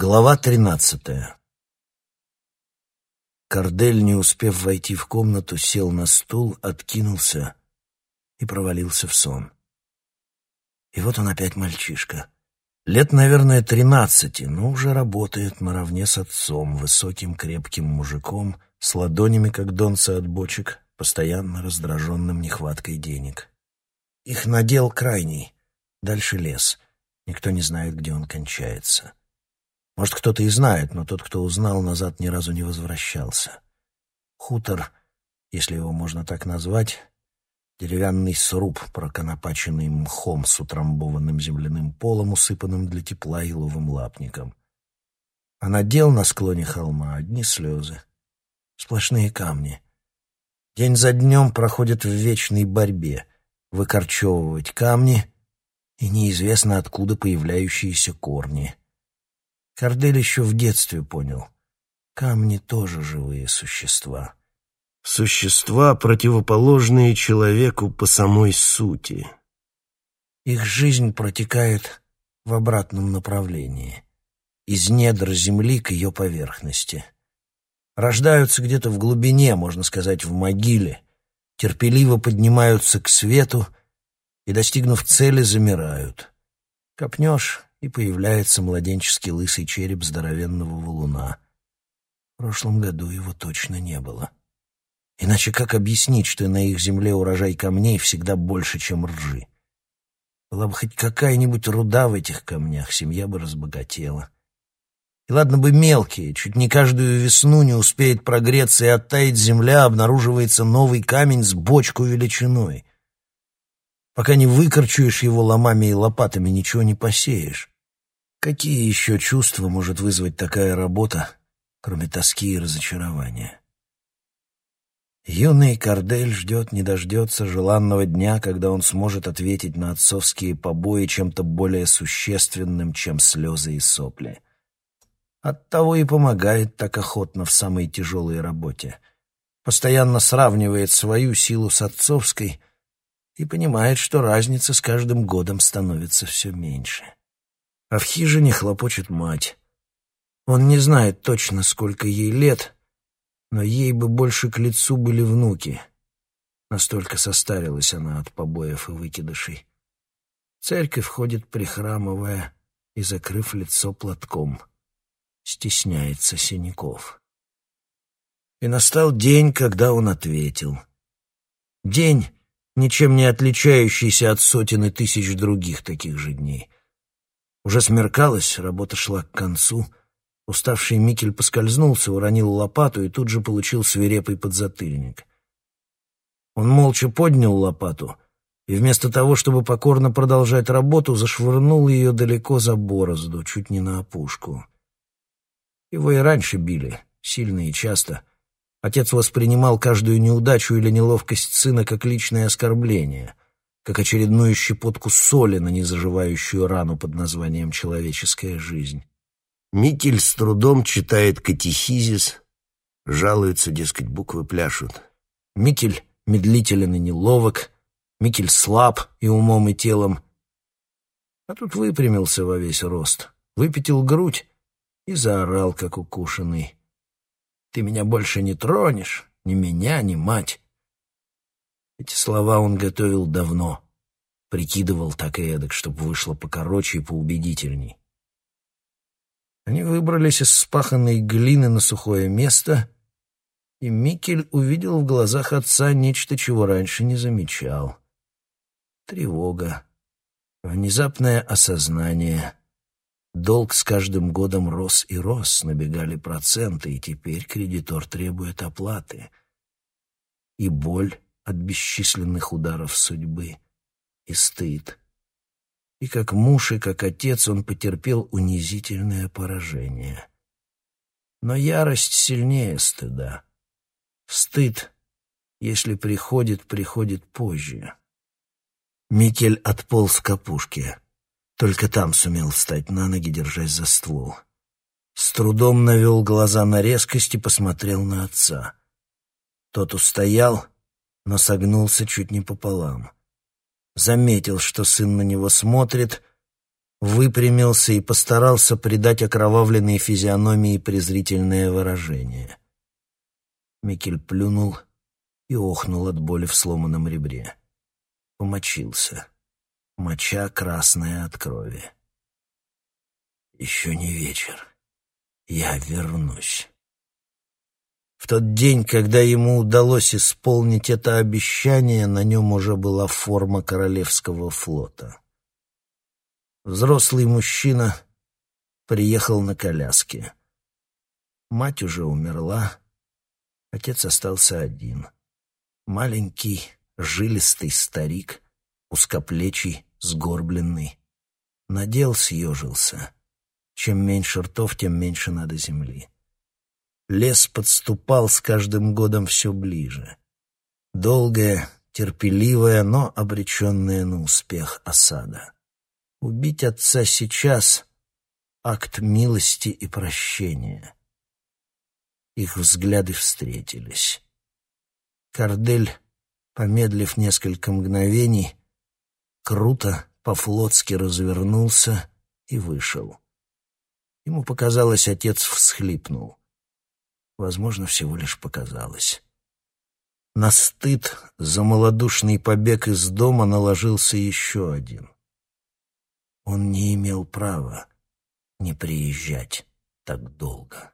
Глава тринадцатая. Кордель, не успев войти в комнату, сел на стул, откинулся и провалился в сон. И вот он опять мальчишка. Лет, наверное, тринадцати, но уже работает наравне с отцом, высоким крепким мужиком, с ладонями, как донца от бочек, постоянно раздраженным нехваткой денег. Их надел крайний, дальше лес. Никто не знает, где он кончается. Может, кто-то и знает, но тот, кто узнал, назад ни разу не возвращался. Хутор, если его можно так назвать, Деревянный сруб, проконопаченный мхом с утрамбованным земляным полом, усыпанным для тепла иловым лапником. А надел на склоне холма одни слезы. Сплошные камни. День за днем проходит в вечной борьбе. Выкорчевывать камни и неизвестно откуда появляющиеся корни. Кордель еще в детстве понял. Камни тоже живые существа. Существа, противоположные человеку по самой сути. Их жизнь протекает в обратном направлении, из недр земли к ее поверхности. Рождаются где-то в глубине, можно сказать, в могиле, терпеливо поднимаются к свету и, достигнув цели, замирают. Копнешь, и появляется младенческий лысый череп здоровенного валуна. В прошлом году его точно не было. Иначе как объяснить, что на их земле урожай камней всегда больше, чем ржи? Была бы хоть какая-нибудь руда в этих камнях, семья бы разбогатела. И ладно бы мелкие, чуть не каждую весну не успеет прогреться и оттаять земля, обнаруживается новый камень с бочку величиной. Пока не выкорчуешь его ломами и лопатами, ничего не посеешь. Какие еще чувства может вызвать такая работа, кроме тоски и разочарования? Юный Кардель ждет, не дождется желанного дня, когда он сможет ответить на отцовские побои чем-то более существенным, чем слезы и сопли. Оттого и помогает так охотно в самой тяжелой работе. Постоянно сравнивает свою силу с отцовской и понимает, что разница с каждым годом становится все меньше. А в хижине хлопочет мать. Он не знает точно, сколько ей лет — но ей бы больше к лицу были внуки. Настолько состарилась она от побоев и выкидышей. В церковь ходит, прихрамывая и закрыв лицо платком. Стесняется синяков. И настал день, когда он ответил. День, ничем не отличающийся от сотен и тысяч других таких же дней. Уже смеркалось, работа шла к концу — Уставший Микель поскользнулся, уронил лопату и тут же получил свирепый подзатыльник. Он молча поднял лопату и вместо того, чтобы покорно продолжать работу, зашвырнул ее далеко за борозду, чуть не на опушку. Его и раньше били, сильно и часто. Отец воспринимал каждую неудачу или неловкость сына как личное оскорбление, как очередную щепотку соли на незаживающую рану под названием «человеческая жизнь». Микель с трудом читает катехизис, жалуется, дескать, буквы пляшут. Микель медлителен и неловок, Микель слаб и умом, и телом. А тут выпрямился во весь рост, выпятил грудь и заорал, как укушенный. «Ты меня больше не тронешь, ни меня, ни мать!» Эти слова он готовил давно, прикидывал так и эдак, чтобы вышло покороче и поубедительней. Они выбрались из спаханной глины на сухое место, и Микель увидел в глазах отца нечто, чего раньше не замечал. Тревога, внезапное осознание. Долг с каждым годом рос и рос, набегали проценты, и теперь кредитор требует оплаты. И боль от бесчисленных ударов судьбы, и стыд, и как муж, и как отец он потерпел унизительное поражение. Но ярость сильнее стыда. Стыд, если приходит, приходит позже. Микель отполз к опушке. Только там сумел встать на ноги, держась за ствол. С трудом навел глаза на резкость и посмотрел на отца. Тот устоял, но согнулся чуть не пополам заметил, что сын на него смотрит, выпрямился и постарался придать окровавленной физиономии презрительное выражение. Микель плюнул и охнул от боли в сломанном ребре. Помочился. Моча красная от крови. «Еще не вечер. Я вернусь». В тот день, когда ему удалось исполнить это обещание, на нем уже была форма Королевского флота. Взрослый мужчина приехал на коляске. Мать уже умерла, отец остался один. Маленький, жилистый старик, узкоплечий, сгорбленный. Надел, съежился. Чем меньше ртов, тем меньше надо земли. Лес подступал с каждым годом все ближе. Долгая, терпеливая, но обреченная на успех осада. Убить отца сейчас — акт милости и прощения. Их взгляды встретились. Кардель, помедлив несколько мгновений, круто, по-флотски развернулся и вышел. Ему показалось, отец всхлипнул. Возможно, всего лишь показалось. На стыд за малодушный побег из дома наложился еще один. Он не имел права не приезжать так долго.